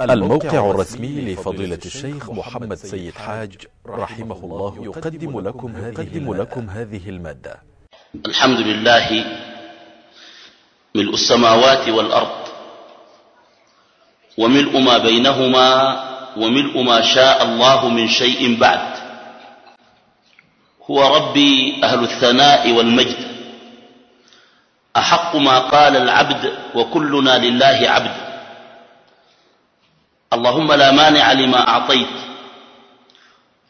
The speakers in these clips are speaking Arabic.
الموقع الرسمي لفضيلة الشيخ محمد سيد حاج رحمه الله يقدم لكم هذه, لكم هذه ا ل م ا د ة الحمد لله ملء السماوات والأرض وملء ما بينهما وملء ما شاء الله من شيء بعد. هو ربي أهل الثناء والمجد. أحق ما قال العبد وكلنا لله عبد. اللهم لا مانع لما أعطيت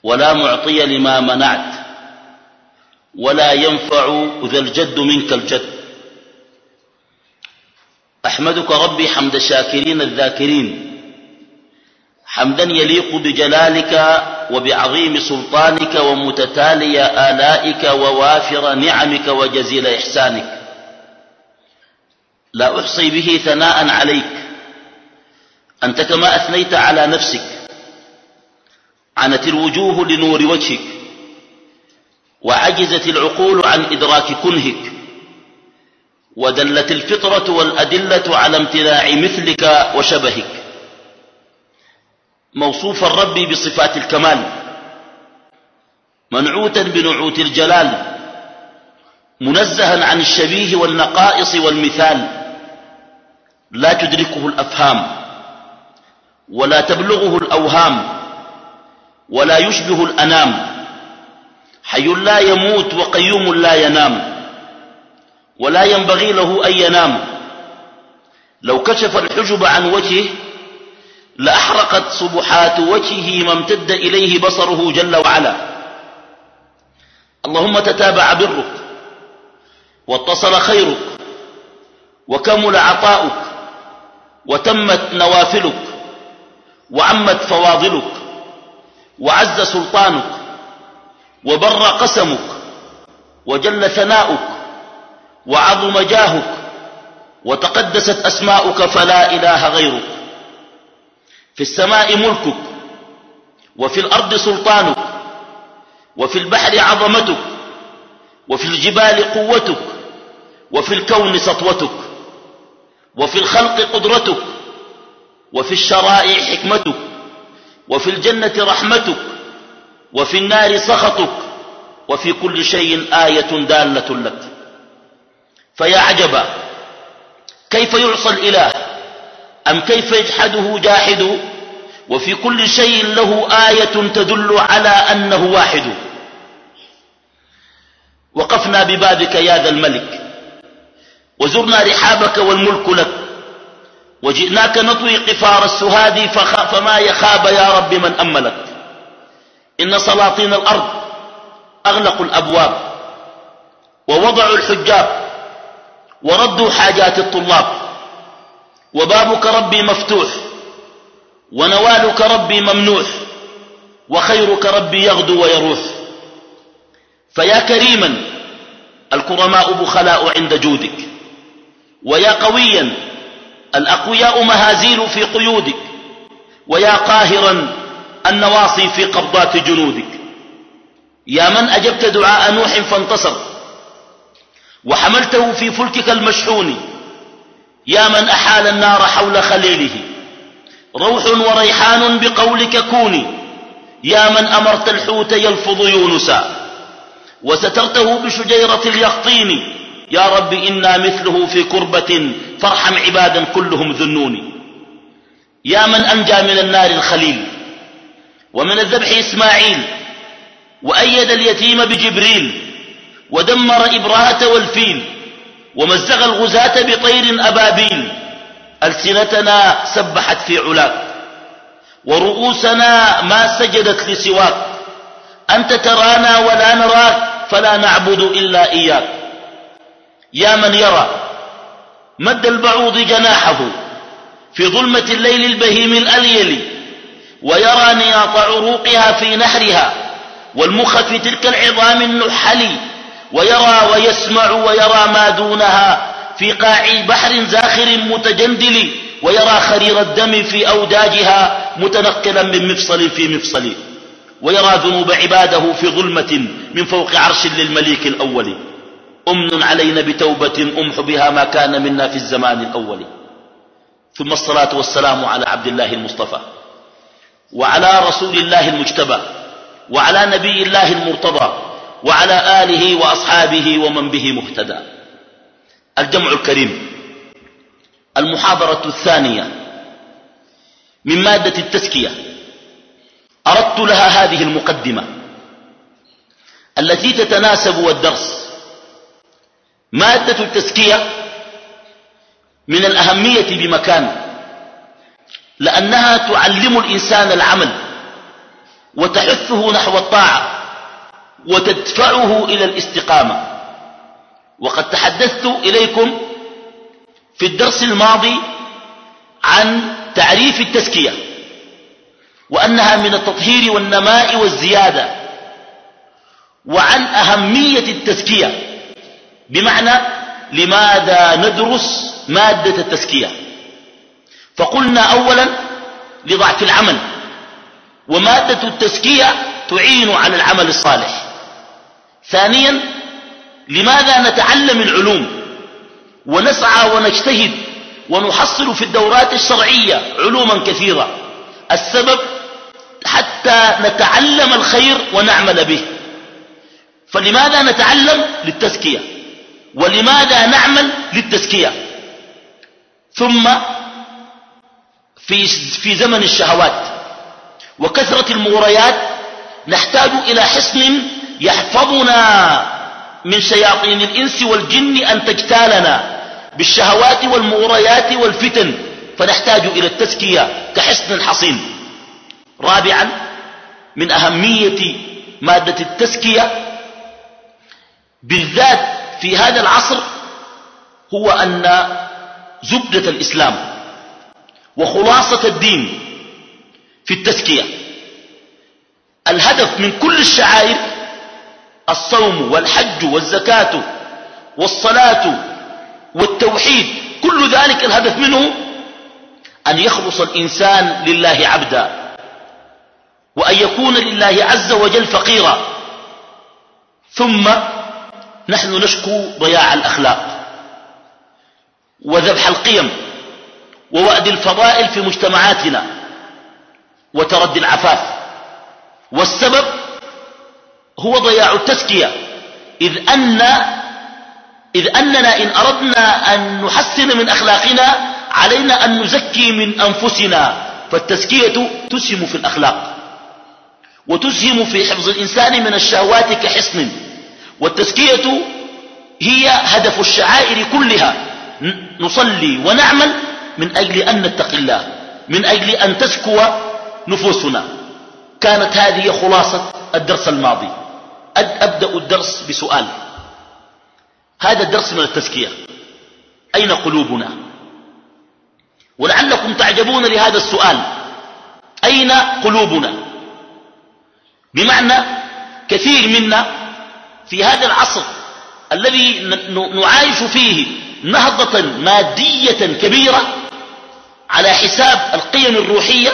ولا معطي لما منعت ولا ينفع ذا الجد منك الجد. أحمدك ربي حمد الشاكرين الذاكرين حمدا يليق بجلالك وبعظيم سلطانك ومتتالي آلائك ووافر نعمك وجزيل إحسانك. لا أحصي به ثناء عليك أنت كما أثنيت على نفسك. عنت الوجوه لنور وجهك. وعجزت العقول عن إدراك كنهك. ودلت الفطرة والأدلة على امتناع مثلك وشبهك. موصوف الرب بصفات الكمال. منعوتا بنعوت الجلال. منزها عن الشبيه والنقائص والمثال. لا تدركه الأفهام. ولا تبلغه الأوهام ولا يشبه الأنام. حي لا يموت وقيوم لا ينام ولا ينبغي له أن ينام. لو كشف الحجب عن وجهه لأحرقت صبحات وجهه ما امتد إليه بصره جل وعلا. اللهم تتابع برك واتصل خيرك وكمل عطاؤك وتمت نوافلك. وعمت فواضلك وعز سلطانك وبر قسمك وجل ثناؤك وعظم جاهك وتقدست أسماؤك فلا إله غيرك. في السماء ملكك وفي الأرض سلطانك وفي البحر عظمتك وفي الجبال قوتك وفي الكون سطوتك وفي الخلق قدرتك وفي الشرائع حكمتك وفي الجنة رحمتك وفي النار سخطك وفي كل شيء آية دالة لك. فيا عجبا كيف يعصى الإله؟ أم كيف يجحده جاحد؟ وفي كل شيء له آية تدل على أنه واحد. وقفنا ببابك يا ذا الملك وزرنا رحابك والملك لك. وجئناك نطوي قفار السهاد فما يخاب يا رب من أملك. إن سلاطين الأرض أغلقوا الأبواب ووضعوا الحجاب وردوا حاجات الطلاب. وبابك ربي مفتوح ونوالك ربي ممنوح وخيرك ربي يغدو ويروح. فيا كريما الكرماء بخلاء عند جودك. ويا قويا الأقوياء مهازيل في قيودك ويا قاهرا النواصي في قبضات جنودك. يا من أجبت دعاء نوح فانتصر وحملته في فلكك المشحون. يا من أحال النار حول خليله روح وريحان بقولك كوني. يا من أمرت الحوت يلفظ يونسا وسترته بشجيرة اليقطين. يا رب إنا مثله في كربة فارحم عبادا كلهم ذنوني. يا من أنجى من النار الخليل ومن الذبح إسماعيل وأيد اليتيم بجبريل ودمر إبراهة والفيل ومزق الغزاة بطير أبابيل. ألسنتنا سبحت في علاك ورؤوسنا ما سجدت لسواك. أنت ترانا ولا نراك فلا نعبد إلا إياك. يا من يرى مد البعوض جناحه في ظلمة الليل البهيم الأليل ويرى نياط عروقها في نحرها والمخ في تلك العظام النحل ويرى ويسمع ويرى ما دونها في قاع بحر زاخر متجندل ويرى خرير الدم في أوداجها متنقلا من مفصل في مفصل ويرى ذنوب عباده في ظلمة من فوق عرش للمليك الأول أمن علينا بتوبة أمح بها ما كان منا في الزمان الأول. ثم الصلاة والسلام على عبد الله المصطفى وعلى رسول الله المجتبى وعلى نبي الله المرتضى وعلى آله وأصحابه ومن به مهتدى. الجمع الكريم. المحاضرة الثانية من مادة التزكية. أردت لها هذه المقدمة التي تتناسب والدرس مادة التزكية من الأهمية بمكان لأنها تعلم الإنسان العمل وتحثه نحو الطاعة وتدفعه إلى الاستقامة. وقد تحدثت إليكم في الدرس الماضي عن تعريف التزكية وأنها من التطهير والنماء والزيادة وعن أهمية التزكية. بمعنى لماذا ندرس مادة التزكية؟ فقلنا أولا لضعف العمل ومادة التزكية تعين على العمل الصالح. ثانيا لماذا نتعلم العلوم ونسعى ونجتهد ونحصل في الدورات الشرعية علوما كثيرة؟ السبب حتى نتعلم الخير ونعمل به. فلماذا نتعلم؟ للتزكية. ولماذا نعمل للتزكية؟ ثم في, في زمن الشهوات وكثرة المغريات نحتاج إلى حصن يحفظنا من شياطين الإنس والجن أن تجتالنا بالشهوات والمغريات والفتن. فنحتاج إلى التزكية كحصن حصين. رابعا من أهمية مادة التزكية بالذات في هذا العصر هو أن زبدة الإسلام وخلاصة الدين في التزكية. الهدف من كل الشعائر الصوم والحج والزكاة والصلاة والتوحيد كل ذلك الهدف منه أن يخلص الإنسان لله عبدا وأن يكون لله عز وجل فقيرا. ثم نحن نشكو ضياع الأخلاق وذبح القيم ووأد الفضائل في مجتمعاتنا وتردي العفاف والسبب هو ضياع التزكية. إذ, أن إذ أننا إن أردنا أن نحسن من أخلاقنا علينا أن نزكي من أنفسنا. فالتزكية تسهم في الأخلاق وتسهم في حفظ الإنسان من الشهوات كحصن. والتزكية هي هدف الشعائر كلها. نصلي ونعمل من أجل أن نتقي الله من أجل أن تزكو نفوسنا. كانت هذه خلاصة الدرس الماضي. أبدأ الدرس بسؤال. هذا الدرس من التزكية. أين قلوبنا؟ ولعلكم تعجبون لهذا السؤال. أين قلوبنا؟ بمعنى كثير منا في هذا العصر الذي نعايش فيه نهضة مادية كبيرة على حساب القيم الروحية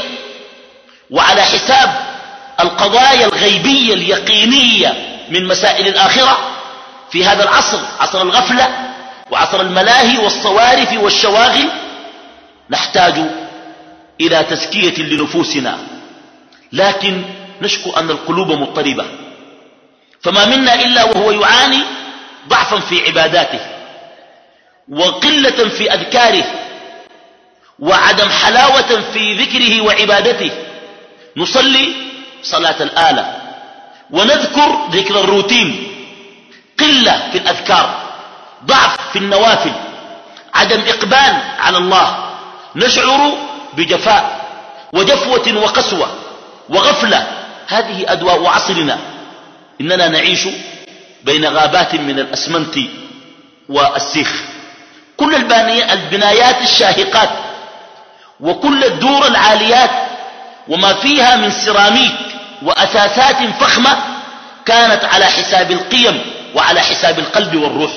وعلى حساب القضايا الغيبية اليقينية من مسائل الآخرة في هذا العصر عصر الغفلة وعصر الملاهي والصوارف والشواغل نحتاج إلى تزكية لنفوسنا. لكن نشكو أن القلوب مضطربة. فما منا إلا وهو يعاني ضعفا في عباداته وقلة في أذكاره وعدم حلاوة في ذكره وعبادته. نصلي صلاة الآلة ونذكر ذكر الروتين. قلة في الأذكار ضعف في النوافل عدم إقبال على الله. نشعر بجفاء وجفوة وقسوة وغفلة. هذه أدواء عصرنا. إننا نعيش بين غابات من الأسمنت والسيخ. كل البنايات الشاهقات وكل الدور العاليات وما فيها من سيراميك وأثاثات فخمة كانت على حساب القيم وعلى حساب القلب والروح.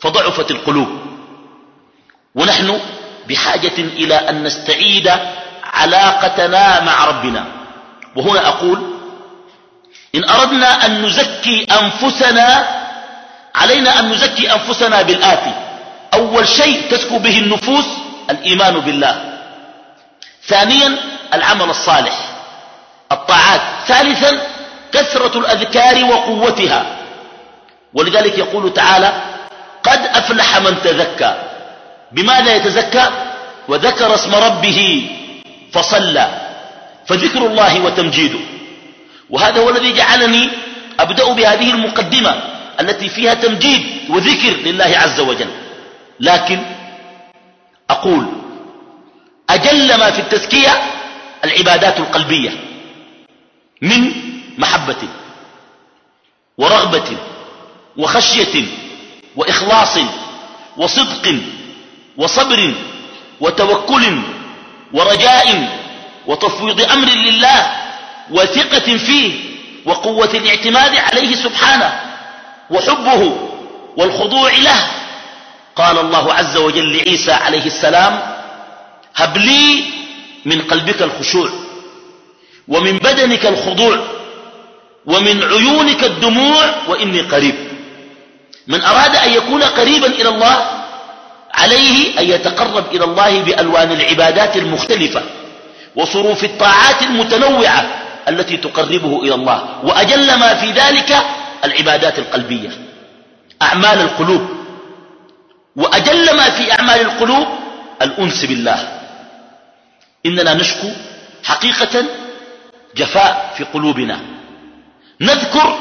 فضعفت القلوب. ونحن بحاجة إلى أن نستعيد علاقتنا مع ربنا. وهنا أقول إن أردنا أن نزكي أنفسنا علينا أن نزكي أنفسنا بالآتي أول شيء تزكو به النفوس الإيمان بالله. ثانيا العمل الصالح الطاعات. ثالثا كثرة الأذكار وقوتها. ولذلك يقول تعالى قد أفلح من تذكى بماذا يتزكى؟ وذكر اسم ربه فصلى فذكر الله وتمجيده. وهذا هو الذي جعلني أبدأ بهذه المقدمة التي فيها تمجيد وذكر لله عز وجل. لكن أقول أجل ما في التزكية العبادات القلبية من محبة ورغبة وخشية وإخلاص وصدق وصبر وتوكل ورجاء وتفويض أمر لله وثقة فيه وقوة الاعتماد عليه سبحانه وحبه والخضوع له. قال الله عز وجل لعيسى عليه السلام هب لي من قلبك الخشوع ومن بدنك الخضوع ومن عيونك الدموع وإني قريب من أراد أن يكون قريبا إلى الله عليه أن يتقرب إلى الله بألوان العبادات المختلفة وصروف الطاعات المتنوعة التي تقربه إلى الله. وأجل ما في ذلك العبادات القلبية أعمال القلوب. وأجل ما في أعمال القلوب الأنس بالله. إننا نشكو حقيقة جفاء في قلوبنا. نذكر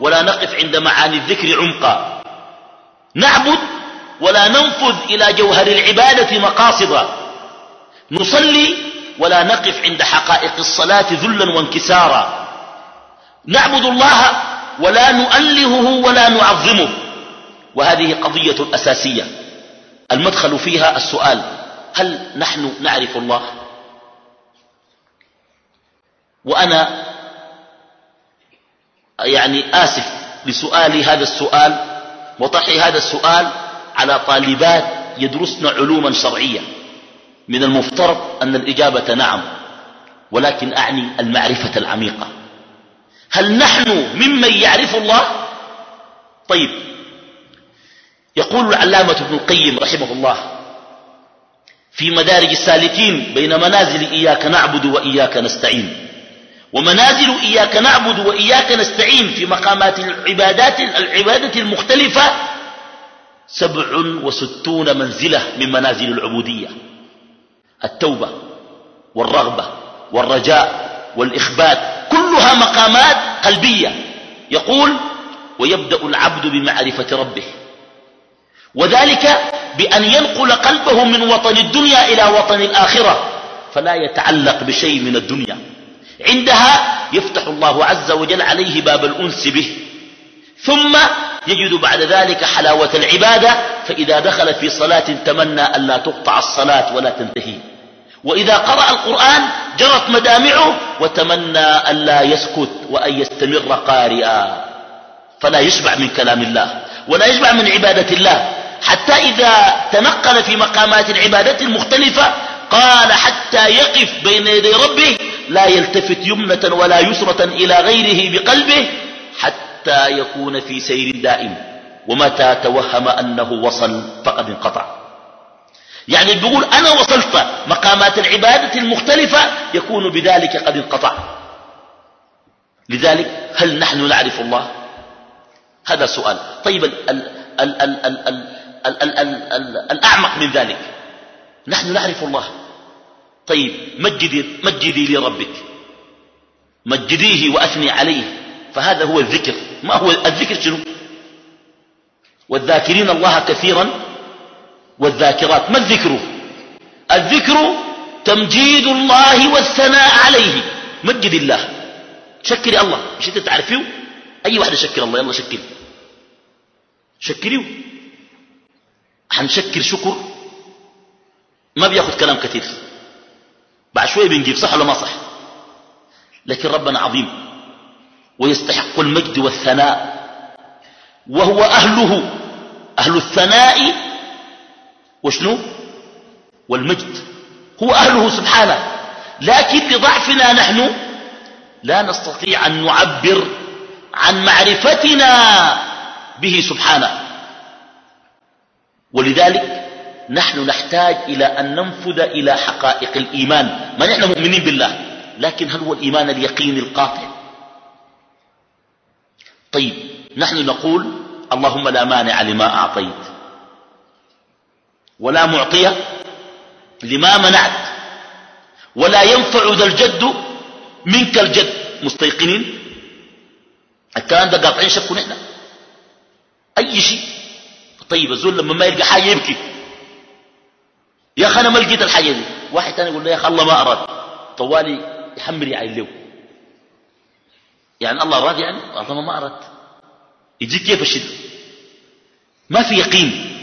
ولا نقف عند معاني الذكر عمقا. نعبد ولا ننفذ إلى جوهر العبادة مقاصدا. نصلي ولا نقف عند حقائق الصلاة ذلا وانكسارا. نعبد الله ولا نؤلهه ولا نعظمه. وهذه قضية أساسية. المدخل فيها السؤال هل نحن نعرف الله؟ وأنا يعني آسف لسؤالي هذا السؤال وطرحي هذا السؤال على طالبات يدرسن علوما شرعية من المفترض أن الإجابة نعم ولكن أعني المعرفة العميقة. هل نحن ممن يعرف الله؟ طيب يقول العلامة ابن القيم رحمه الله في مدارج السالكين بين منازل إياك نعبد وإياك نستعين ومنازل إياك نعبد وإياك نستعين في مقامات العبادات العبادة المختلفة سبع وستون منزلة من منازل العبودية. التوبة والرغبة والرجاء والإخبات كلها مقامات قلبية. يقول ويبدأ العبد بمعرفة ربه. وذلك بأن ينقل قلبه من وطن الدنيا إلى وطن الآخرة فلا يتعلق بشيء من الدنيا. عندها يفتح الله عز وجل عليه باب الأنس به. ثم يجد بعد ذلك حلاوة العبادة فإذا دخل في صلاة تمنى أن لا تقطع الصلاة ولا تنتهي. وإذا قرأ القرآن جرت مدامعه وتمنى أن لا يسكت وأن يستمر قارئا. فلا يشبع من كلام الله ولا يشبع من عبادة الله. حتى إذا تنقل في مقامات العبادة المختلفة قال حتى يقف بين يدي ربه لا يلتفت يمنة ولا يسرة إلى غيره بقلبه حتى يكون في سير دائم. ومتى توهم أنه وصل فقد انقطع. يعني بيقول أنا وصلت مقامات العبادة المختلفة يكون بذلك قد انقطع لذلك هل نحن نعرف الله هذا سؤال طيب ال ال ال ال ال ال ال ال ال ال الأعمق من ذلك نحن نعرف الله طيب مجدي, مجدي لربك مجديه وأثني عليه فهذا هو الذكر ما هو الذكر شنو والذاكرين الله كثيرا والذاكرات ما الذكر؟ الذكر تمجيد الله والثناء عليه. مجد الله. شكري الله. مش أنت تعرفيه أي واحد شكر الله؟ يلا شكري شكريه حنشكر شكر. ما بياخذ كلام كثير. بعد شوية بنجيب صح ولا ما صح؟ لكن ربنا عظيم. ويستحق المجد والثناء. وهو أهله. أهل الثناء وشنو؟ والمجد. هو أهله سبحانه. لكن لضعفنا نحن لا نستطيع أن نعبر عن معرفتنا به سبحانه. ولذلك نحن نحتاج إلى أن ننفذ إلى حقائق الإيمان. ما نحن مؤمنين بالله لكن هل هو الإيمان اليقين القاطع؟ طيب نحن نقول اللهم لا مانع لما أعطيت. ولا معطي لما منعت ولا ينفع ذا الجد منك الجد. مستيقنين؟ الكلام ده قاطعين شكوا نحن. أي شيء. طيب الزول لما ما يلقى حاجة يبكي. يا أخي أنا ما لقيت الحاجة دي. واحد ثاني يقول له يا أخي الله ما أراد. طوالي يحمر يعين له يعني الله أراد يعني الله ما أراد. يجيك كيف الشدة؟ ما في يقين.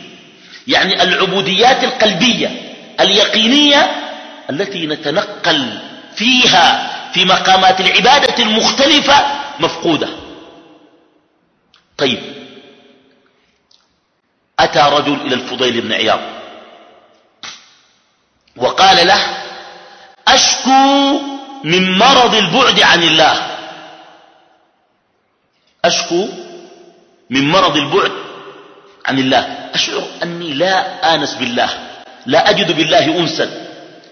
يعني العبوديات القلبية اليقينية التي نتنقل فيها في مقامات العبادة المختلفة مفقودة. طيب أتى رجل إلى الفضيل بن عياض وقال له أشكو من مرض البعد عن الله. أشكو من مرض البعد عن الله. أشعر أني لا آنس بالله لا أجد بالله أنسا.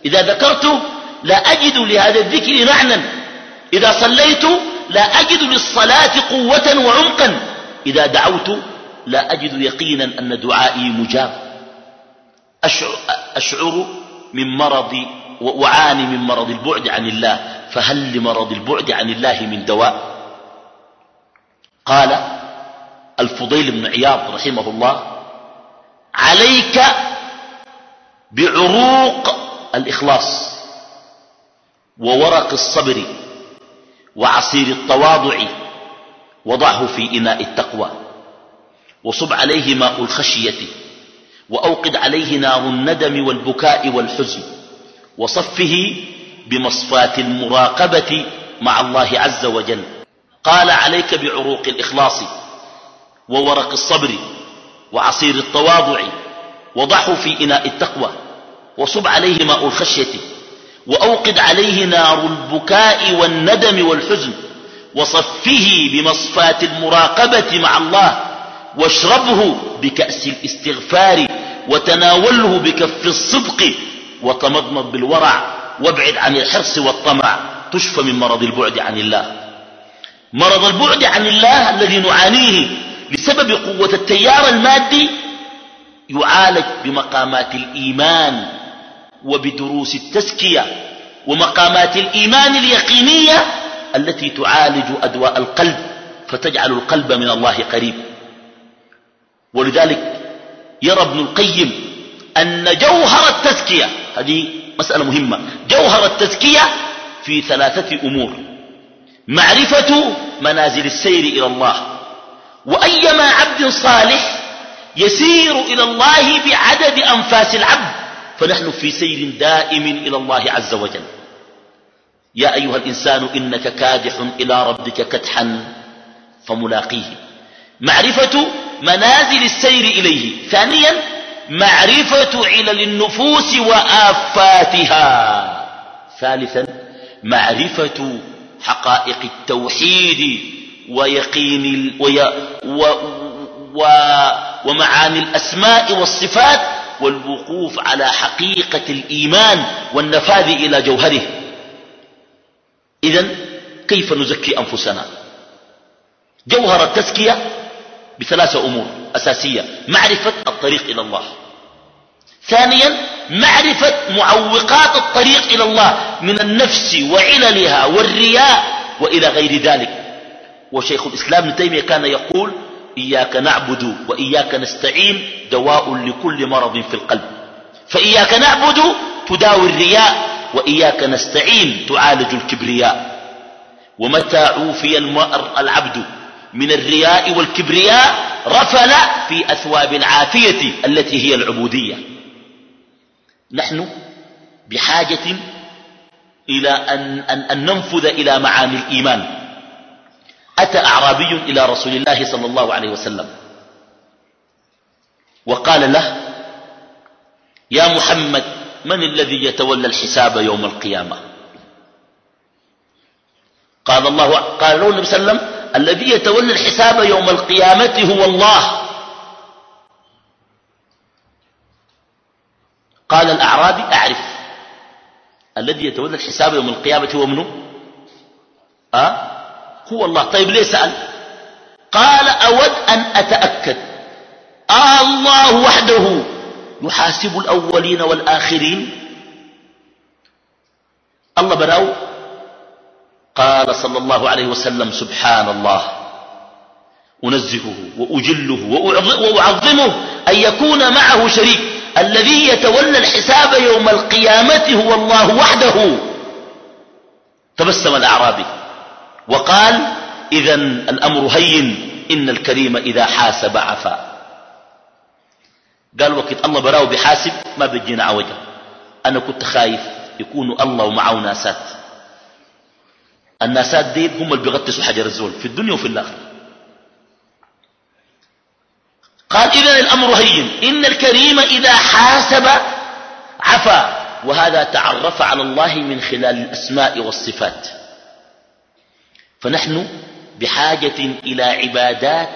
إذا ذكرت لا أجد لهذا الذكر معنى إذا صليت لا أجد للصلاة قوة وعمقا. إذا دعوت لا أجد يقينا أن دعائي مجاب. أشعر, أشعر من مرض وأعاني من مرض البعد عن الله. فهل لمرض البعد عن الله من دواء؟ قال الفضيل بن عياض رحمه الله عليك بعروق الإخلاص وورق الصبر وعصير التواضع وضعه في إناء التقوى. وصب عليه ماء الخشية وأوقد عليه نار الندم والبكاء والحزن وصفه بمصفاة المراقبة مع الله عز وجل. قال عليك بعروق الإخلاص وورق الصبر وعصير التواضع وضعه في إناء التقوى وصب عليه ماء الخشية وأوقد عليه نار البكاء والندم والحزن وصفه بمصفاة المراقبة مع الله واشربه بكأس الاستغفار وتناوله بكف الصدق وتمضمض بالورع وابعد عن الحرص والطمع تشفى من مرض البعد عن الله مرض البعد عن الله الذي نعانيه بسبب قوة التيار المادي يعالج بمقامات الإيمان وبدروس التزكية ومقامات الإيمان اليقينية التي تعالج أدواء القلب فتجعل القلب من الله قريب. ولذلك يرى ابن القيم أن جوهر التزكية هذه مسألة مهمة جوهر التزكية في ثلاثة أمور. معرفة منازل السير إلى الله وأيما عبد صالح يسير إلى الله بعدد أنفاس العبد فنحن في سير دائم إلى الله عز وجل. يا أيها الإنسان إنك كادح إلى ربك كدحا فملاقيه. معرفة منازل السير إليه. ثانيا معرفة علل النفوس وآفاتها. ثالثا معرفة حقائق التوحيد ويقين وي و و ومعاني الأسماء والصفات والوقوف على حقيقة الإيمان والنفاذ إلى جوهره. إذا كيف نزكي أنفسنا؟ جوهر التزكية بثلاثة أمور أساسية. معرفة الطريق إلى الله. ثانيا معرفة معوقات الطريق إلى الله من النفس وعللها والرياء وإلى غير ذلك. وشيخ الإسلام ابن تيمية كان يقول إياك نعبد وإياك نستعين دواء لكل مرض في القلب. فإياك نعبد تداوي الرياء وإياك نستعين تعالج الكبرياء. ومتى عوفي العبد من الرياء والكبرياء رفل في أثواب العافية التي هي العبودية. نحن بحاجة إلى أن, أن, أن ننفذ إلى معاني الإيمان. أتى أعرابي إلى رسول الله صلى الله عليه وسلم. وقال له يا محمد من الذي يتولى الحساب يوم القيامة؟ قال الله قال له النبي صلى الله عليه وسلم الذي يتولى الحساب يوم القيامة هو الله. قال الأعرابي أعرف الذي يتولى الحساب يوم القيامة هو منه أه؟ هو الله. طيب ليه سأل؟ قال أود أن أتأكد. آه الله وحده. يحاسب الأولين والآخرين. الله براو. قال صلى الله عليه وسلم سبحان الله. أنزهه وأجله وأعظمه أن يكون معه شريك. الذي يتولى الحساب يوم القيامة هو الله وحده. تبسم الأعرابي. وقال إذا الأمر هين إن الكريم إذا حاسب عفا. قال وقت الله براو بحاسب ما بيجينا عوجة. أنا كنت خايف يكون الله ومعه ناسات. الناسات دي هم اللي بيغطسوا حجر الزول في الدنيا وفي الآخرة. قال إذا الأمر هين إن الكريم إذا حاسب عفا. وهذا تعرف على الله من خلال الأسماء والصفات. فنحن بحاجة إلى عبادات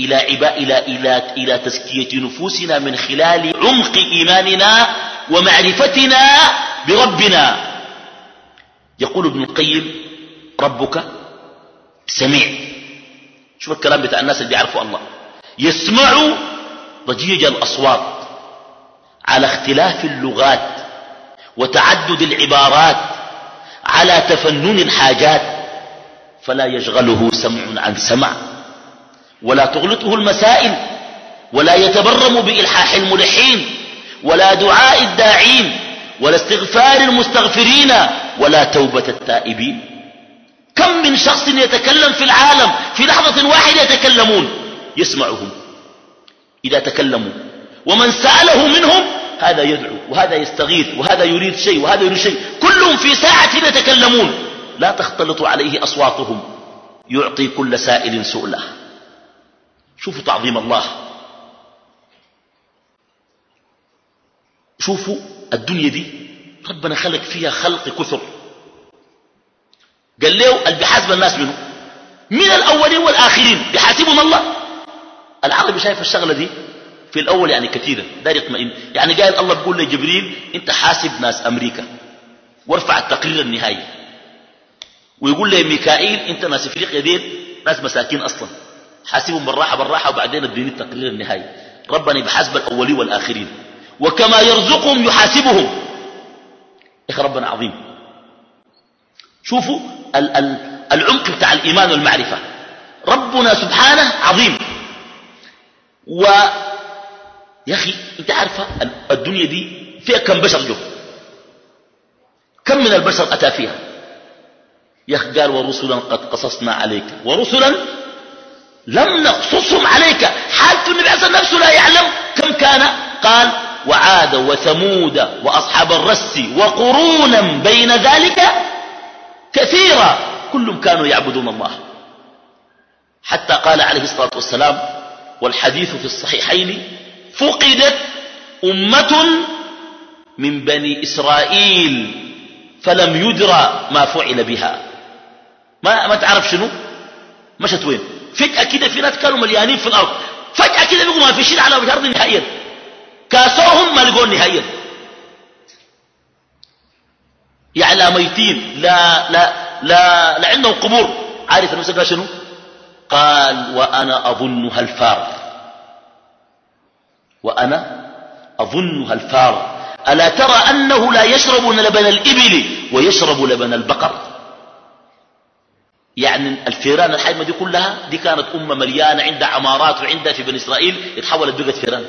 إلى, عبا إلى, إلى, إلى تزكية نفوسنا من خلال عمق إيماننا ومعرفتنا بربنا. يقول ابن القيم ربك سميع. شوف الكلام بتاع الناس اللي بيعرفوا الله. يسمع ضجيج الأصوات على اختلاف اللغات وتعدد العبارات على تفنن الحاجات. فلا يشغله سمع عن سمع ولا تغلطه المسائل ولا يتبرم بإلحاح الملحين ولا دعاء الداعين ولا استغفار المستغفرين ولا توبة التائبين. كم من شخص يتكلم في العالم في لحظة واحدة يتكلمون يسمعهم إذا تكلموا ومن سأله منهم هذا يدعو وهذا يستغيث وهذا يريد شيء وهذا يريد شيء كلهم في ساعة يتكلمون. لا تختلط عليه أصواتهم. يعطي كل سائل سؤله. شوفوا تعظيم الله. شوفوا الدنيا دي. ربنا خلق فيها خلق كثر. قال له اللي بيحاسب الناس منه. من الأولين والآخرين. بيحاسبهم الله. العربي شايف الشغلة دي في الأول يعني كثيرة. دار يطمئن. يعني قال الله بيقول لجبريل أنت حاسب ناس أمريكا. وارفع التقرير النهائي. ويقول لي ميكائيل أنت ناس إفريقيا ديل ناس مساكين أصلا. حاسبهم بالراحة بالراحة وبعدين اديني التقرير النهائي. ربنا بحسب الأولين والآخرين. وكما يرزقهم يحاسبهم. يا ربنا عظيم. شوفوا ال ال العمق بتاع الإيمان والمعرفة. ربنا سبحانه عظيم. و يا أخي أنت عارفة الدنيا دي فيها كم بشر جو؟ كم من البشر أتى فيها؟ قال ورسلا قد قصصنا عليك. ورسلا لم نقصصهم عليك. حالة النبي عليه نفسه لا يعلم كم كان. قال وعاد وثمود وأصحاب الرس وقرونا بين ذلك كثيرا. كلهم كانوا يعبدون الله. حتى قال عليه الصلاة والسلام والحديث في الصحيحين فقدت أمة من بني إسرائيل فلم يدرى ما فعل بها. ما, ما تعرف شنو؟ مشت وين؟ فجأة كده في ناس كانوا مليانين في الأرض. فجأة كده بيقوا ما في شيء على وجه الأرض نهائيا. كاسوهم ما لقون نهائيا. يعني لا ميتين لا لا لا, لا عندهم قبور. عارف المسك قال شنو؟ قال وأنا أظنها الفار. وأنا أظنها الفار. ألا ترى أنه لا يشرب لبن الإبل ويشرب لبن البقر؟ يعني الفيران الحيمة دي كلها دي كانت أمة مليانة عندها عمارات وعندها في بني إسرائيل اتحولت بقت فيران.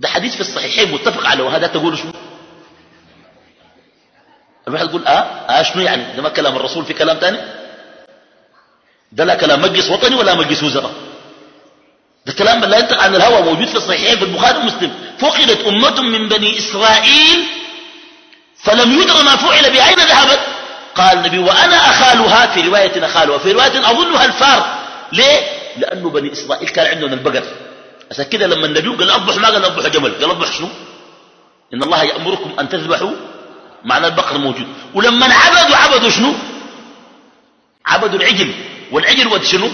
ده حديث في الصحيحين متفق عليه وهذا تقول شنو؟ الواحد تقول آه آه شنو يعني؟ ده ما كلام الرسول في كلام ثاني ده لا كلام مجلس وطني ولا مجلس وزراء. ده كلام لا ينطق عن الهوى موجود في الصحيحين في البخاري ومسلم. فقدت أمة من بني إسرائيل فلم يدر ما فعل بأين ذهبت؟ قال النبي وأنا أخالها في رواية أخالها في رواية أظنها الفار. ليه؟ لأنه بني إسرائيل كان عندهم البقر. عشان كده لما النبي قال أضبح ما قال أضبح جمل قال أضبح شنو؟ إن الله يأمركم أن تذبحوا معنى البقر موجود. ولما عبدوا عبدوا شنو؟ عبدوا العجل. والعجل ود شنو؟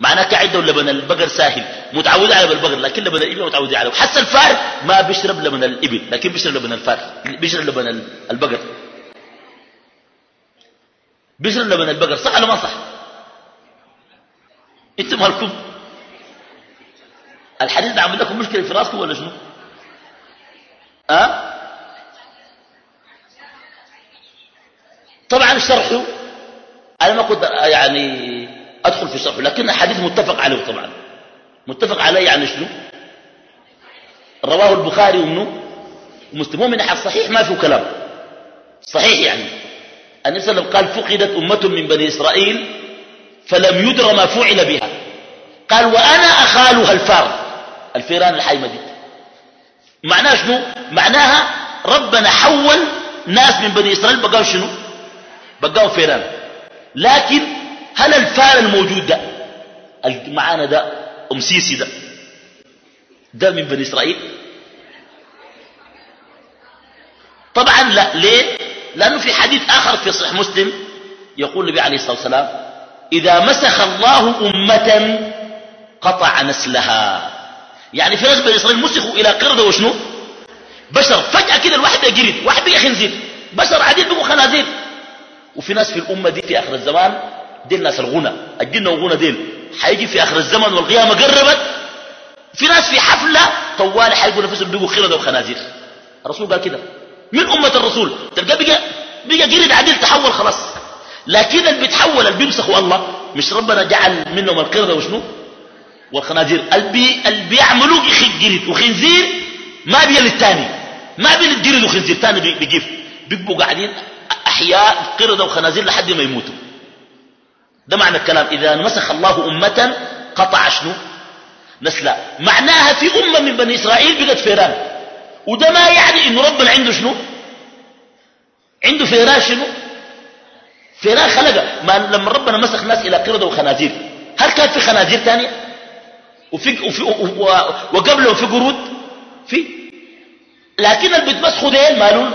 معناه كعدوا لبن البقر ساهل؟ متعودين على البقر لكن لبن الإبل متعودين عليه حتى الفار ما بيشرب لبن الإبل لكن بيشرب لبن الفار بيشرب لبن البقر. بيشرب لبن البقر صح ولا ما صح؟ أنتم مالكم الحديث عمل لكم مشكلة في راسكم ولا شنو؟ أه؟ طبعا شرحه. أنا ما كنت يعني أدخل في شرحه لكن الحديث متفق عليه طبعا. متفق عليه يعني شنو؟ رواه البخاري ومنه ومسلم. من ناحيه الصحيح ما فيه كلام. صحيح يعني. النبي صلى الله عليه وسلم قال فقدت أمة من بني إسرائيل فلم يدر ما فعل بها. قال وأنا أخالها الفار. الفيران الحايمه دي معناها شنو؟ معناها ربنا حول ناس من بني إسرائيل بقاوا شنو؟ بقاوا فيران. لكن هل الفار الموجود ده؟ معانا ده أم سيسي ده. ده من بني إسرائيل؟ طبعا لا. ليه؟ لأنه في حديث آخر في صحيح مسلم يقول النبي عليه الصلاة والسلام إذا مسخ الله أمة قطع نسلها. يعني في ناس بني إسرائيل مسخوا إلى قرده وشنو؟ بشر. فجأة كده الواحد بقى جرد واحد بقى خنزير بشر عديد بقوا خنازير. وفي ناس في الأمة دي في آخر الزمان ديل ناس الغنى. الجن والغنى ديل حيجي في آخر الزمن والقيامة قربت. في ناس في حفلة طوال حيقول نفسهم بقوا قرده وخنازير الرسول قال كده. من أمة الرسول؟ تلقى بقى بقى جرد عديل تحول خلاص. لكن اللي بيتحول اللي بيمسخوا الله مش ربنا جعل منهم القرده وشنو؟ والخنازير. اللي بيعملوا جرد وخنزير ما بيل الثاني ما بيل الجرد وخنزير. ثاني بيجيف بيبقوا قاعدين أحياء قرده وخنازير لحد ما يموتوا. ده معنى الكلام. إذا مسخ الله أمة قطع شنو؟ نسلا معناها في أمة من بني إسرائيل بقت فيران. وده ما يعني انه ربنا عنده شنو؟ عنده فيران شنو؟ فيران خلقه. ما لما ربنا مسخ ناس إلى قردة وخنازير. هل كان في خنازير ثانية وفي وفي وقبله في قرود؟ في. لكن اللي بيتمسخوا ديل مالون.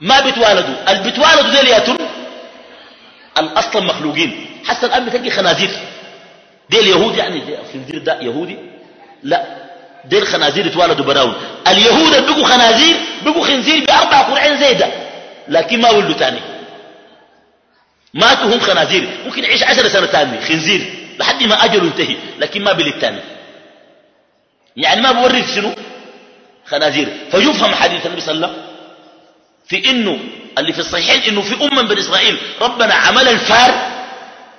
ما بيتوالدوا اللي بيتوالدوا ديل ياتون الأصل مخلوقين. حتى الآن بتلقي خنازير. ديل يهود يعني الخنزير ده يهودي؟ لا. ديل خنازير يتوالدوا براهم. اليهود بقوا خنازير بقوا خنزير بأربع كرعين زي ده لكن ما ولدوا تاني. ماتوا هم خنازير. ممكن يعيش عشر سنة تاني. خنزير. لحد ما أجله ينتهي لكن ما بلد تاني. يعني ما بورث شنو؟ خنازير. فيفهم حديث النبي صلى الله عليه وسلم. في إنه اللي في الصحيحين إنه في أمة من إسرائيل ربنا عمل الفار.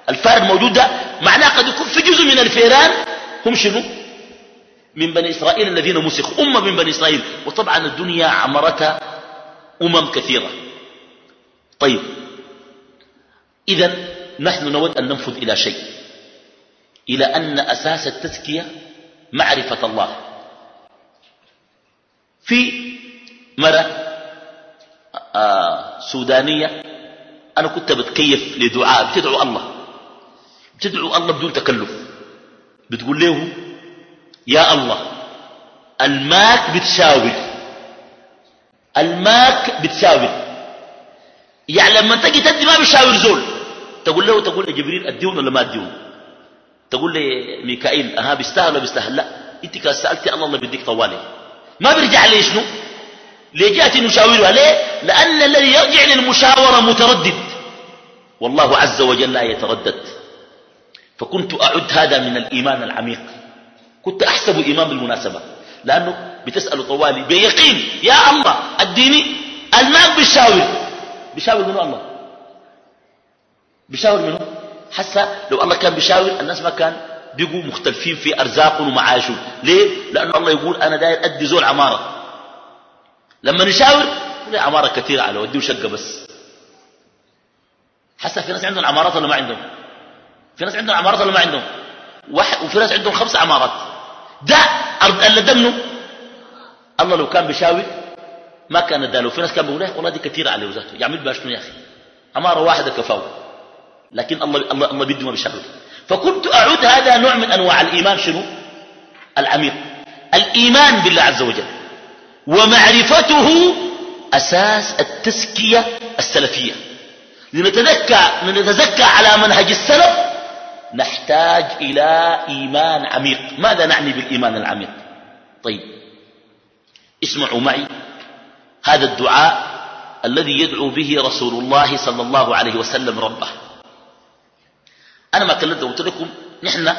الفار الموجود ده. معناه قد يكون في جزء من الفيران هم شنو؟ من بني إسرائيل الذين مسخوا. أمة من بني إسرائيل. وطبعا الدنيا عمرتها أمم كثيرة. طيب. اذا نحن نود أن ننفذ إلى شيء. إلى أن أساس التزكية معرفة الله. في مرة آه سودانية. أنا كنت بتكيف لدعاء. بتدعو الله. بتدعو الله بدون تكلف. بتقول له يا الله الماك بتشاور الماك بتشاور يعني لما تجي تدي ما بتشاور زول. تقول له تقول لجبريل اديون ولا ما اديون تقول لي ميكائيل أها بيستاهل ولا بيستاهل؟ لا. إنت كان سالتي الله الله بيديك طوالي. ما بيرجع ليه شنو؟ ليه جاءت نشاورها. ليه؟ لأن الذي يرجع للمشاورة متردد. والله عز وجل لا يتردد. فكنت أعد هذا من الإيمان العميق. كنت أحسب إيمان بالمناسبة. لأنه بتسأل طوالي بيقين. يا الله أديني. الماء بيشاور بيشاور منه الله؟ بيشاور منه حتى لو الله كان بيشاور الناس ما كان بيقوا مختلفين في أرزاقهم ومعاشهم ليه؟ لأن الله يقول أنا داير أدي زول عمارة. لما نشاور لي عمارة كثيرة على ودي وشقة بس. حتى في ناس عندهم عمارات ولا ما عندهم؟ في ناس عندهم عمارات ولا ما عندهم؟ وفي ناس عندهم خمس عمارات. ده أرض اللي دمنه الله لو كان بيشاور ما كان اداله في ناس كان بيقول والله دي كثيرة عليه وذاته يعمل بها شنو يا أخي؟ عمارة واحدة كفاوة. لكن الله الله الله بده ما بيشاور. فكنت أعد هذا نوع من أنواع الإيمان. شنو؟ العميق. الإيمان بالله عز وجل. ومعرفته أساس التزكية السلفية. لنتذكى, لنتزكى على منهج السلف نحتاج إلى إيمان عميق. ماذا نعني بالإيمان العميق؟ طيب اسمعوا معي. هذا الدعاء الذي يدعو به رسول الله صلى الله عليه وسلم ربه. أنا ما كلمت قلت لكم نحن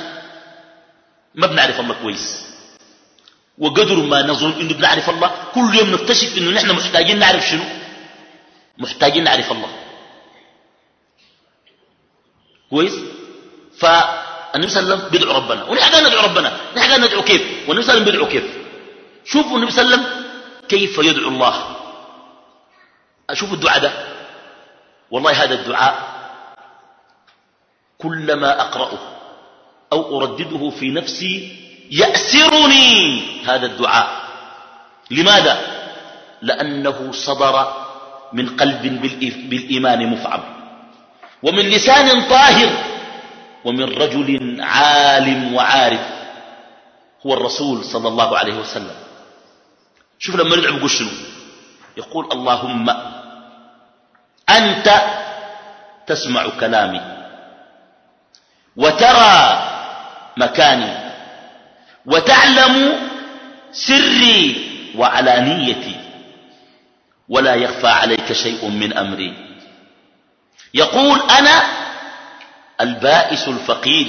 ما بنعرف الله كويس. وقدر ما نظن إنه بنعرف الله. كل يوم نكتشف إنه نحن محتاجين نعرف شنو؟ محتاجين نعرف الله. كويس؟ فالنبي صلى الله عليه وسلم بيدعو ربنا. ونحن ندعو ربنا. نحن ندعو كيف؟ والنبي صلى الله عليه وسلم بيدعو كيف؟ شوفوا النبي صلى الله عليه وسلم كيف يدعو الله. أشوف الدعاء ده. والله هذا الدعاء كلما أقرأه أو أردده في نفسي يأسرني. هذا الدعاء. لماذا؟ لأنه صدر من قلب بالإيمان مفعم. ومن لسان طاهر. ومن رجل عالم وعارف. هو الرسول صلى الله عليه وسلم. شوف لما ندعو بقول شنو؟ يقول اللهم أنت تسمع كلامي. وترى مكاني. وتعلم سري وعلانيتي. ولا يخفى عليك شيء من أمري. يقول أنا البائس الفقير.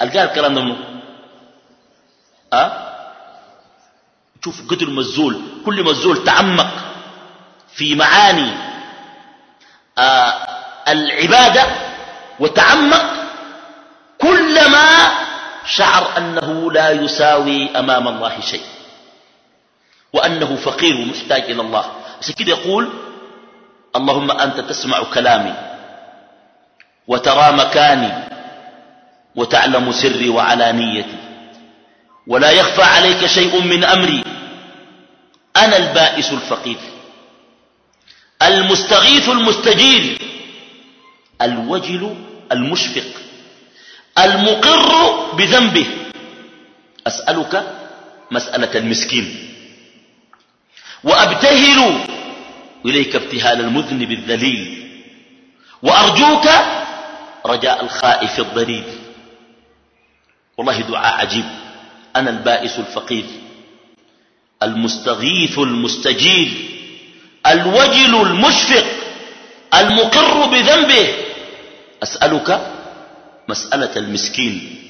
قال الكلام ده منه أه؟ شوف قدر مزول كل مزول تعمق في معاني آه العبادة وتعمق كلما شعر أنه لا يساوي أمام الله شيء. وأنه فقير ومحتاج إلى الله. عشان كده يقول اللهم أنت تسمع كلامي وترى مكاني وتعلم سري وعلانيتي. ولا يخفى عليك شيء من أمري. أنا البائس الفقير. المستغيث المستجير. الوجل المشفق. المقر بذنبه. أسألك مسألة المسكين. وأبتهل إليك ابتهال المذنب الذليل. وأرجوك رجاء الخائف الضرير والله دعاء عجيب. أنا البائس الفقير. المستغيث المستجير. الوجل المشفق. المقر بذنبه. أسألك مسألة المسكين.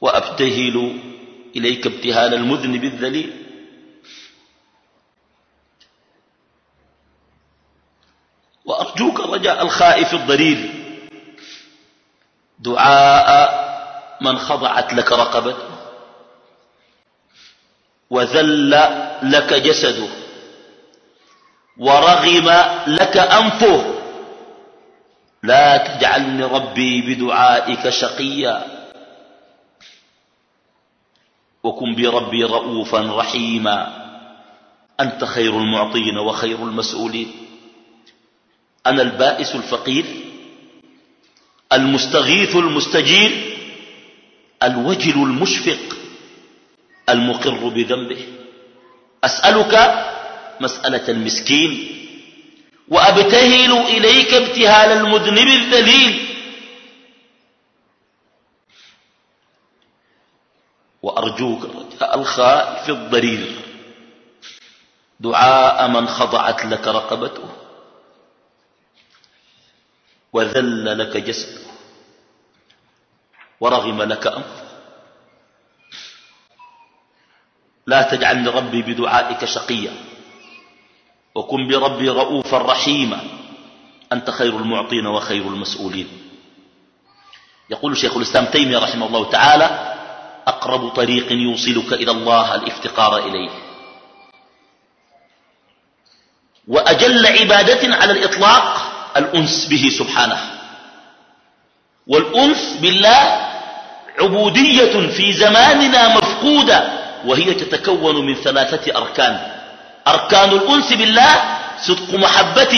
وأبتهل إليك ابتهال المذنب الذليل. وأرجوك رجاء الخائف الضرير. دعاء من خضعت لك رقبته. وذل لك جسده. ورغم لك أنفه. لا تجعلني ربي بدعائك شقيا. وكن بربي رؤوفا رحيما. أنت خير المعطين وخير المسؤولين. أنا البائس الفقير المستغيث المستجير الوجل المشفق المقر بذنبه. أسألك مسألة المسكين. وأبتهل إليك ابتهال المذنب الذليل. وأرجوك رجاء الخائف الضرير. دعاء من خضعت لك رقبته. وذل لك جسده. ورغم لك أنفه. لا تجعلني ربي بدعائك شقيا. وكن بربي رؤوفا رحيما. أنت خير المعطين وخير المسؤولين. يقول شيخ الإسلام تيمية رحمه الله تعالى أقرب طريق يوصلك إلى الله الافتقار إليه. وأجل عبادة على الإطلاق الأنس به سبحانه. والأنس بالله عبودية في زماننا مفقودة وهي تتكون من ثلاثة أركان. أركان الأنس بالله صدق محبة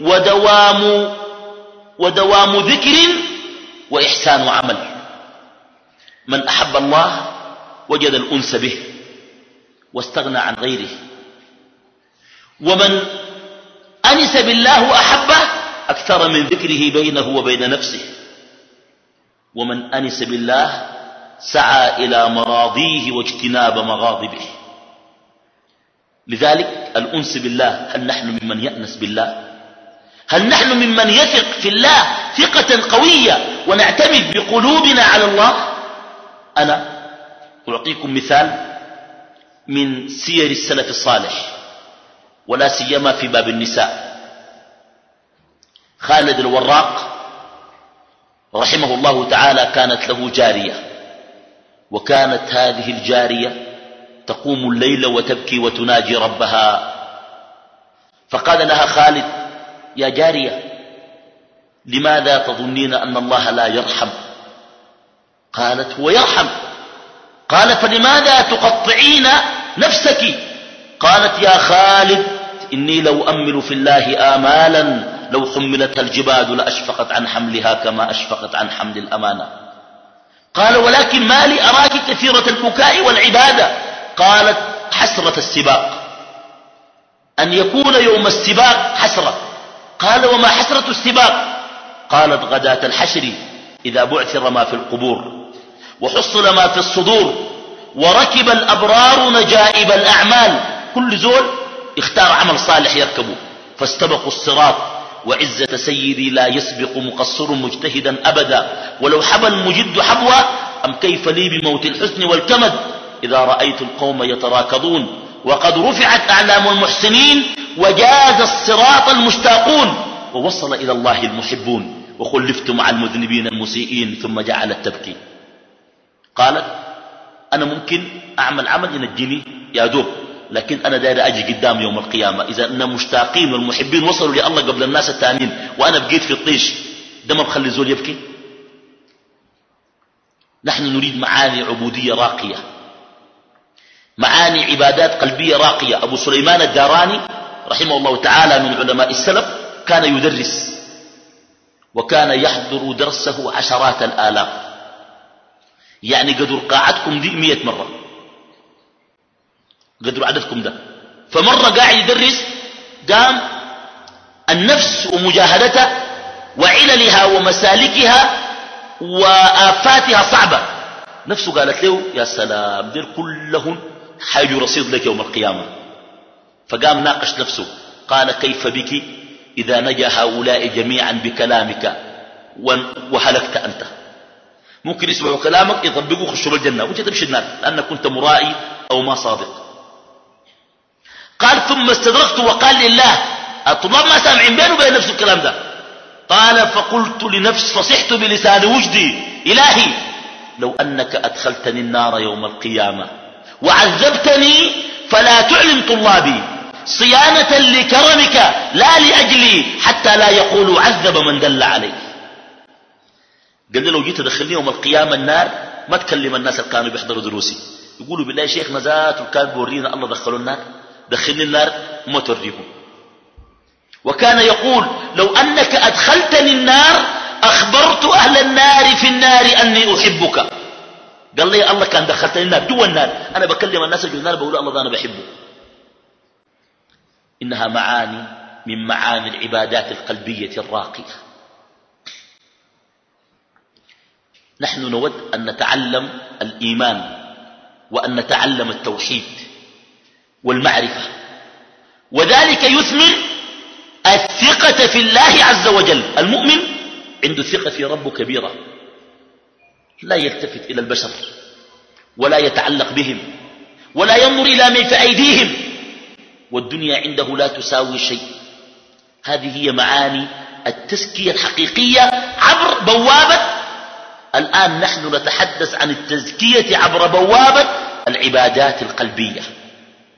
ودوام ودوام ذكر وإحسان عمل. من أحب الله وجد الأنس به واستغنى عن غيره. ومن أنس بالله وأحبه أكثر من ذكره بينه وبين نفسه. ومن أنس بالله سعى إلى مراضيه واجتناب مغاضبه. لذلك الأنس بالله هل نحن ممن يأنس بالله؟ هل نحن ممن يثق في الله ثقة قوية ونعتمد بقلوبنا على الله؟ أنا أعطيكم مثال من سير السلف الصالح ولا سيما في باب النساء. خالد الوراق رحمه الله تعالى كانت له جارية وكانت هذه الجارية تقوم الليل وتبكي وتناجي ربها. فقال لها خالد يا جارية لماذا تظنين أن الله لا يرحم؟ قالت هو يرحم. قال فلماذا تقطعين نفسك؟ قالت يا خالد إني لو أمل في الله آمالا لو حملتها الجبال لأشفقت عن حملها كما أشفقت عن حمل الأمانة. قال ولكن ما لي أراك كثيرة البكاء والعبادة قالت حسرة السباق. أن يكون يوم السباق حسرة. قال وما حسرة السباق؟ قالت غداة الحشر إذا بعثر ما في القبور وحصل ما في الصدور وركب الأبرار نجائب الأعمال. كل زول اختار عمل صالح يركبه. فاستبقوا الصراط وعزة سيدي لا يسبق مقصر مجتهدا أبدا. ولو حبى المجد حبوا أم كيف لي بموت الحسن والكمد؟ إذا رأيت القوم يتراكضون وقد رفعت أعلام المحسنين وجاز الصراط المشتاقون ووصل إلى الله المحبون وخلفت مع المذنبين المسيئين ثم جعلت تبكي قالت أنا ممكن أعمل عمل ينجيني؟ يا دوب. لكن أنا داير أجي قدام يوم القيامة. إذا أن مشتاقين والمحبين وصلوا لله قبل الناس التانين وأنا بقيت في الطيش ده ما بخلي زول يبكي؟ نحن نريد معاني عبودية راقية. معاني عبادات قلبية راقية. أبو سليمان الداراني رحمه الله تعالى من علماء السلف كان يدرس وكان يحضر درسه عشرات الآلاف. يعني قدر قاعدكم دي مية مرة. قدر عددكم ده. فمرة قاعد يدرس قام النفس ومجاهدتها وعللها ومسالكها وآفاتها صعبة. نفسه قالت له يا سلام دير كلهن حيجوا رصيد لك يوم القيامة. فقام ناقش نفسه قال كيف بك؟ إذا نجا هؤلاء جميعا بكلامك وهلكت أنت. ممكن يسمعوا كلامك يطبقوا خشوا الجنة وانت تمشي النار لأنك كنت مرائي أو ما صادق. قال ثم استدركت وقال لله الطلاب ما سامعين بينه وبين نفسه الكلام ده؟ قال فقلت لنفس فصحت بلسان وجدي إلهي لو أنك أدخلتني النار يوم القيامة. وعذبتني فلا تعلم طلابي. صيانة لكرمك لا لأجلي حتى لا يقولوا عذب من دل عليه قال لي لو جيت تدخلني يوم القيامة النار ما تكلم الناس اللي كانوا بيحضروا دروسي. يقولوا بالله شيخنا ذات وكان بورينا الله دخلوا النار. دخلني النار ما توريهم. وكان يقول لو أنك أدخلتني النار أخبرت أهل النار في النار أني أحبك. قال لي الله كان دخلتني النار. جوا النار أنا بكلم الناس اللي النار بقول الله أنا بحبه. إنها معاني من معاني العبادات القلبية الراقية. نحن نود أن نتعلم الإيمان وأن نتعلم التوحيد والمعرفة. وذلك يثمر الثقة في الله عز وجل. المؤمن عنده ثقة في ربه كبيرة. لا يلتفت إلى البشر ولا يتعلق بهم ولا ينظر إلى من في أيديهم والدنيا عنده لا تساوي شيء. هذه هي معاني التزكية الحقيقية عبر بوابة. الآن نحن نتحدث عن التزكية عبر بوابة العبادات القلبية.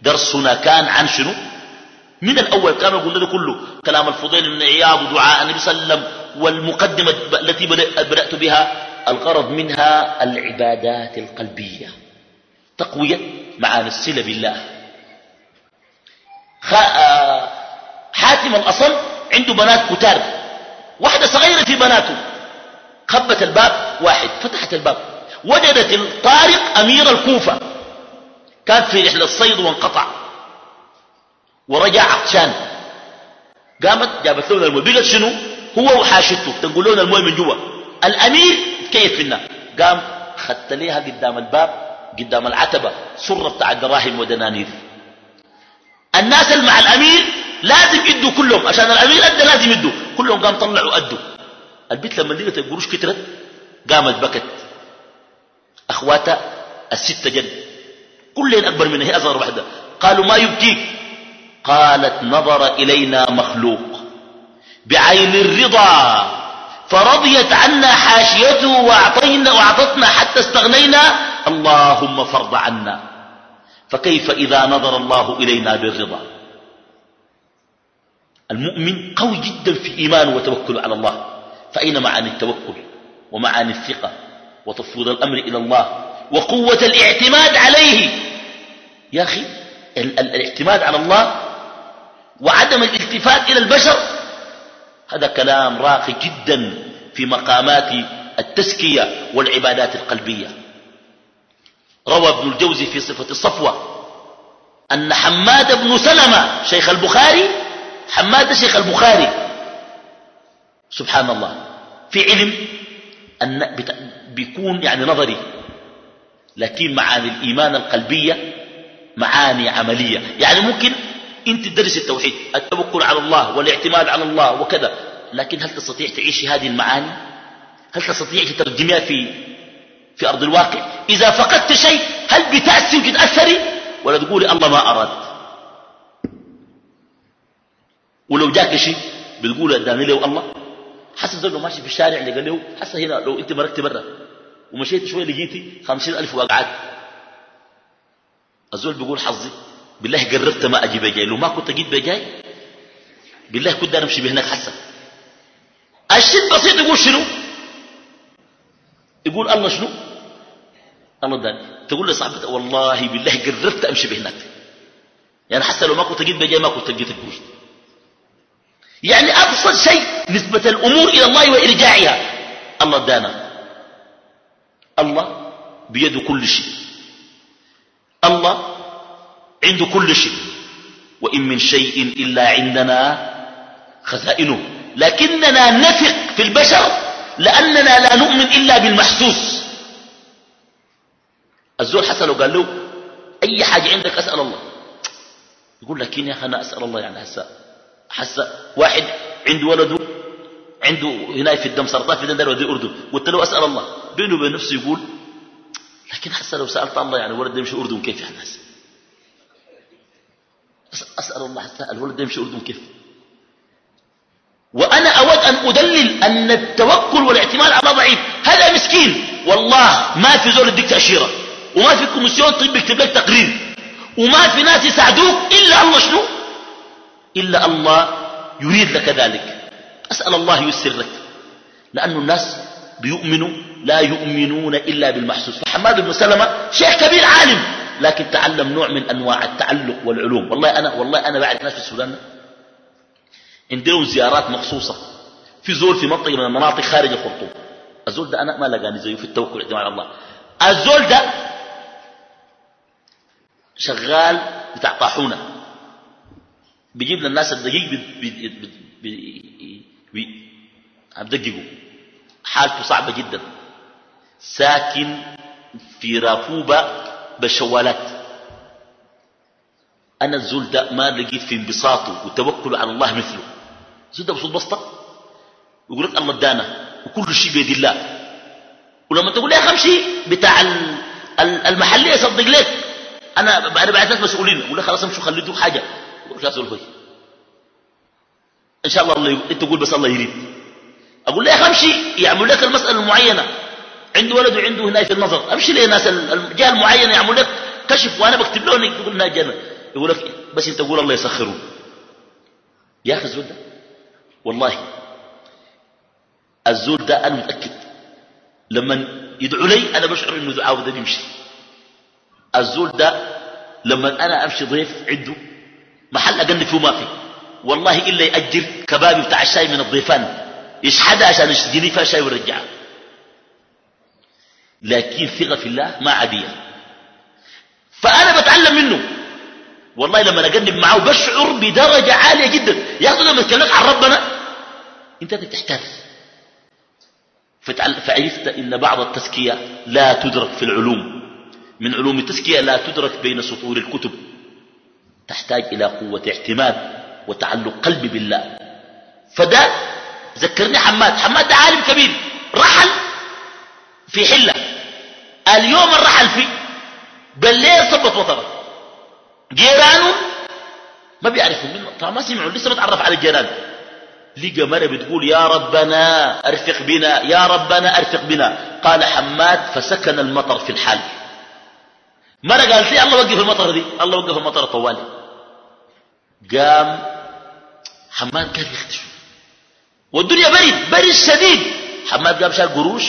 درسنا كان عن شنو؟ من الأول كانوا يقول لنا كله كلام الفضيل بن عياض ودعاء النبي صلى الله عليه وسلم والمقدمة التي بدأت بها الغرض منها العبادات القلبية تقوية معاني الصلة بالله. آه، حاتم الأصل عنده بنات كتار واحدة صغيرة في بناته خبت الباب واحد فتحت الباب وجدت الطارق أمير الكوفة كان في رحلة الصيد وانقطع ورجع عطشان. قامت جابت له الماء بقت شنو؟ هو وحاشته تنقول لنا المويه من جوا. الأمير كيف فينا؟ قام خدت ليها قدام الباب قدام العتبة صرة بتاع دراهم ودنانير. الناس اللي مع الأمير لازم يدوا كلهم عشان الأمير أدى لازم يدوا. كلهم قام طلعوا أدوا. البيت لما لقت القروش كترت قامت بكت اخواتها الستة جد. كلهم أكبر منها هي أصغر واحدة. قالوا ما يبكيك. قالت نظر إلينا مخلوق. بعين الرضا. فرضيت عنا حاشيته واعطينا وأعطتنا حتى استغنينا. اللهم فرض عنا. فكيف إذا نظر الله إلينا بالرضا؟ المؤمن قوي جدا في إيمانه وتوكله على الله. فأين معاني التوكل؟ ومعاني الثقة؟ وتفويض الأمر إلى الله؟ وقوة الاعتماد عليه؟ يا أخي الاعتماد على الله وعدم الالتفات إلى البشر هذا كلام راقي جدا في مقامات التزكية والعبادات القلبية. روى ابن الجوزي في صفة الصفوة أن حماد بن سلمة شيخ البخاري حماد شيخ البخاري سبحان الله في علم أن بيكون يعني نظري لكن معاني الإيمان القلبية معاني عملية. يعني ممكن انت تدرس التوحيد التوكل على الله والاعتماد على الله وكذا لكن هل تستطيع تعيش هذه المعاني؟ هل تستطيع تترجمها في في أرض الواقع؟ إذا فقدت شيء هل بتأسي وتتأثري ولا تقولي الله ما أراد. ولو جاك شيء بتقول اداني له الله حسن زول ماشي في الشارع اللي قال له حسن هنا لو أنت مركت برا ومشيت شوي لقيتي خمسين ألف وقعات الزول بيقول حظي. بالله قربت ما أجي بجاي. لو ما كنت جيت بجاي بالله كنت أمشي بهناك حسن. الشيء البسيط يقول شنو؟ يقول الله شنو؟ الله داني. تقول لصاحبتك والله بالله قربت أمشي بهناك. يعني حتى لو ما كنت جيت بجاي ما كنت جيت الجوز يعني أبسط شيء نسبة الأمور إلى الله وإرجاعها. الله دانا. الله بيده كل شيء. الله عنده كل شيء. وإن من شيء إلا عندنا خزائنه. لكننا نثق في البشر لأننا لا نؤمن إلا بالمحسوس. الزول حسن قال له أي حاجة عندك أسأل الله. يقول لكن يا أخي أنا أسأل الله يعني هسا حسا واحد عنده ولده عنده هنا في الدم سرطان في الدم ودي أردن. قلت له أسأل الله. بينه وبين نفسه يقول لكن حسا لو سألت الله يعني ولد يمشي أردن كيف يعني هسا أسأل الله حتى الولد يمشي أردن كيف؟ وأنا أود أن أدلل أن التوكل والاعتماد على ضعيف. هذا مسكين. والله ما في زول يديك تأشيرة. وما في كوميسيون طب يكتب لك تقرير. وما في ناس يساعدوك. إلا الله شنو؟ إلا الله يريد لك ذلك. أسأل الله يسر لك. لأن الناس بيؤمنوا لا يؤمنون إلا بالمحسوس. فحماد بن سلمة شيخ كبير عالم. لكن تعلم نوع من أنواع التعلق والعلوم. والله أنا, والله أنا بعد ناس في السودان عندهم زيارات مخصوصة. في زول في منطقة من المناطق خارج الخرطوم. الزول ده أنا ما لقاني زيه في التوكل على الله. الزول ده شغال بتاع طاحونة. بيجيب للناس الدقيق بدققوا حالته صعبة جدا. ساكن في رافوبة بالشوالات أنا الزول ده ما لقيت في انبساطه وتوكله على الله مثله. الزول ده بصوت بسطة؟ يقول لك الله ادانا وكل شيء بيد الله. ولما تقول لي امشي بتاع المحلية يصدق لك. أنا أنا بعد ناس مسؤولين. أقول لك خلاص امشوا خليتوا حاجة. يقول لك هو إن شاء الله الله أنت تقول بس الله يريد. أقول لك امشي يعمل لك المسألة المعينة. عنده ولد وعنده هنا في النظر. أمشي لناس الجهه المعينه يعمل لك كشف وأنا بكتب له يقول لنا جنة يقول لك بس أنت قول الله يسخره. يا أخي الزول ده والله الزول ده أنا متأكد لما يدعو لي أنا بشعر إنه دعاءه ده بيمشي. الزول ده لما أنا أمشي ضيف عنده محل اقنب فيه ما في والله إلا يأجر كبابي بتاع الشاي من الضيفان. يشحدها عشان يشتري فيها شاي ويرجعها لكن ثقة في الله ما عادية. فأنا بتعلم منه. والله لما أقنب معه بشعر بدرجة عالية جدا. يا أخي لما أتكلم عن ربنا أنت تحتاج فعرفت إن بعض التزكية لا تدرك في العلوم. من علوم التزكية لا تدرك بين سطور الكتب. تحتاج إلى قوة اعتماد وتعلق قلبي بالله. فده ذكرني حماد. حماد ده عالم كبير. رحل في حلة. اليوم الرحل فيه بالليل صبت وطرة جيرانه ما بيعرفوا منه. طبعا ما سمعوا لسه بتعرف على الجيران. لقى مرة بتقول يا ربنا أرفق بنا يا ربنا أرفق بنا. قال حماد فسكن المطر في الحال. مرة قالت لي الله وقف المطر دي. الله وقف المطر طوالي. قام حماد قال يختشف والدنيا برد برد شديد. حماد قام شال قروش.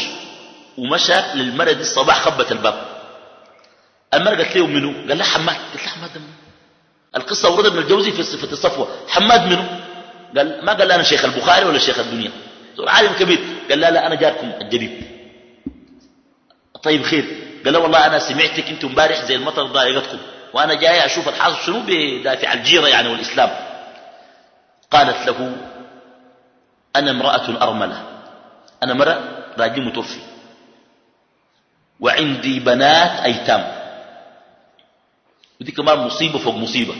ومشى للمرة دي الصباح خبت الباب. المرة قالت له منو؟ قال له حماد. قلت له حماد منو؟ القصة وردت من الجوزي في صفة الصفوة. حماد منو؟ قال ما قال لا أنا شيخ البخاري ولا شيخ الدنيا. عالم كبير. قال لا لا أنا جاركم الجديد طيب خير. قال له والله أنا سمعتك أنتم امبارح زي المطر ضايقتكم. وأنا جاي أشوف الحاصل شنو بدافع الجيرة يعني والإسلام. قالت له أنا امرأة أرملة. أنا مرأة راجل متوفي. وعندي بنات أيتام. ودي كمان مصيبة فوق مصيبة.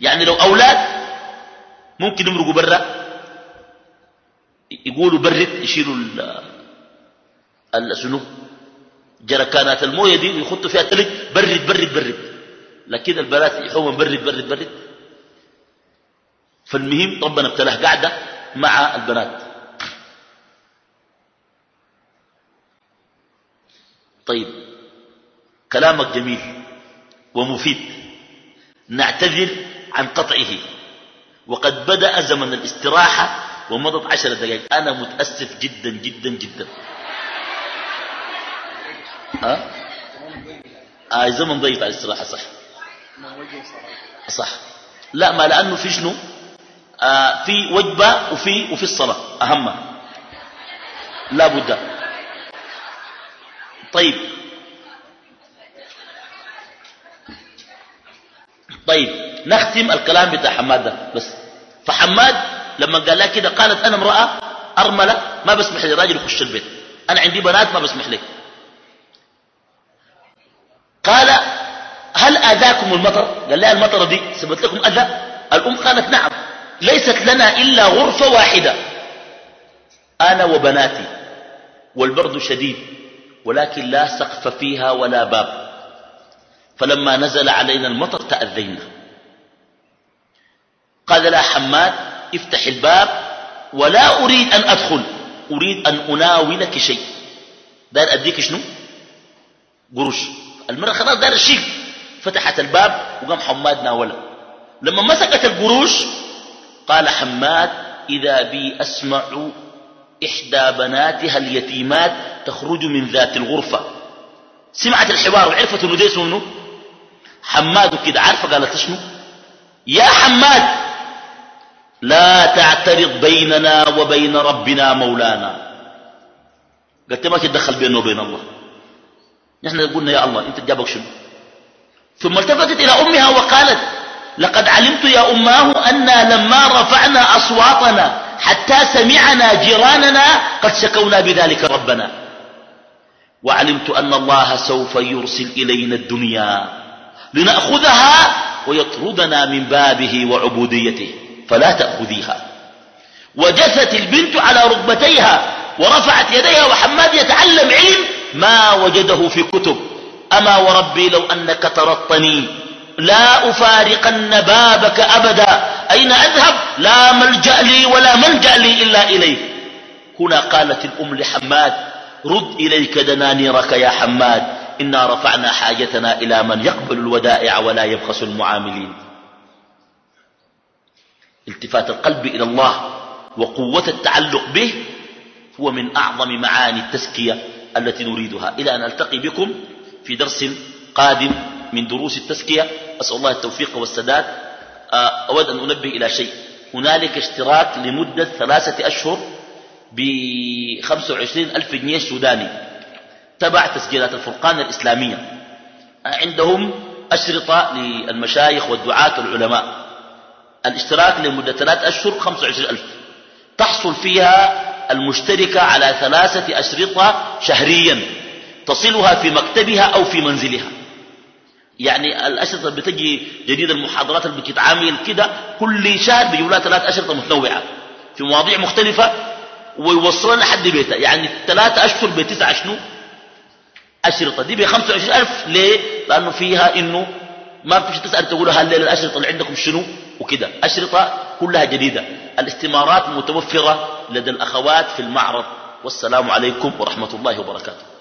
يعني لو أولاد ممكن يمرقوا برا يقولوا برد يشيلوا السنو جركانات الموية دي ويخطوا فيها تلج برد برد برد لكن البنات يحوم برد برد برد فالمهم ربنا ابتلاه قاعدة مع البنات. طيب. كلامك جميل ومفيد. نعتذر عن قطعه. وقد بدأ زمن الاستراحة ومضت عشر دقائق. أنا متأسف جدا جدا جدا. ها؟ آه زمن ضيق على الاستراحة صح. صح. لا ما لأنه في شنو؟ آه في وجبة وفي, وفي الصلاة أهمها. لا بد. طيب. طيب نختم الكلام بتاع حماد ده بس. فحماد لما قال لها كده قالت أنا امرأة أرملة ما بسمح لراجل يخش البيت. أنا عندي بنات ما بسمح لك قال هل آذاكم المطر؟ قال لها المطر دي سبت لكم أذى؟ الأم قالت نعم. ليست لنا إلا غرفة واحدة. أنا وبناتي والبرد شديد. ولكن لا سقف فيها ولا باب. فلما نزل علينا المطر تأذينا. قال لا حماد افتح الباب ولا أريد أن أدخل. أريد أن أناولك شيء. دار أديك شنو؟ قروش. المرأة خلاص دار الشيء. فتحت الباب وقام حماد ناولها لما مسكت القروش قال حماد إذا بي أسمع إحدى بناتها اليتيمات تخرج من ذات الغرفة. سمعت الحوار وعرفت إنه ده اسمه حماد كده عارفة؟ قالت شنو؟ يا حماد! لا تعترض بيننا وبين ربنا مولانا. قلت ما تتدخل بيننا وبين الله. نحن قلنا يا الله أنت جابك شنو؟ ثم التفتت إلى أمها وقالت لقد علمت يا أماه أنا لما رفعنا أصواتنا حتى سمعنا جيراننا قد شكونا بذلك ربنا. وعلمت أن الله سوف يرسل إلينا الدنيا لنأخذها ويطردنا من بابه وعبوديته فلا تأخذيها. وجثت البنت على ركبتيها ورفعت يديها وحماد يتعلم علم ما وجده في كتب. أما وربي لو أنك ترطني لا أفارقن بابك أبدا. أين أذهب؟ لا ملجأ لي ولا ملجأ لي إلا إليك. هنا قالت الأم لحماد رد إليك دنانيرك يا حماد. إنا رفعنا حاجتنا إلى من يقبل الودائع ولا يبخس المعاملين. التفات القلب إلى الله وقوة التعلق به هو من أعظم معاني التزكية التي نريدها. إلى أن ألتقي بكم في درس قادم من دروس التزكية. أسأل الله التوفيق والسداد. أود أن أنبه إلى شيء. هنالك اشتراك لمدة ثلاثة أشهر بخمسة وعشرين ألف جنيه سوداني تبع تسجيلات الفرقان الإسلامية. عندهم أشرطة للمشايخ والدعاة والعلماء. الاشتراك لمدة ثلاثة أشهر خمسة وعشرين ألف. تحصل فيها المشتركة على ثلاثة أشرطة شهريا. تصلها في مكتبها أو في منزلها. يعني الأشرطة بتجي جديد المحاضرات اللي بتتعامل كده كل شهر بيجيب لها ثلاث أشرطة متنوعة في مواضيع مختلفة ويوصلها لحد بيتها يعني ثلاثة أشهر بتسعة شنو؟ أشرطة. دي ب 25000 ليه؟ لأنه فيها إنه ما بتمشي تسأل تقول هل الأشرطة اللي عندكم شنو؟ وكده. أشرطة كلها جديدة. الاستمارات متوفرة لدى الأخوات في المعرض. والسلام عليكم ورحمة الله وبركاته.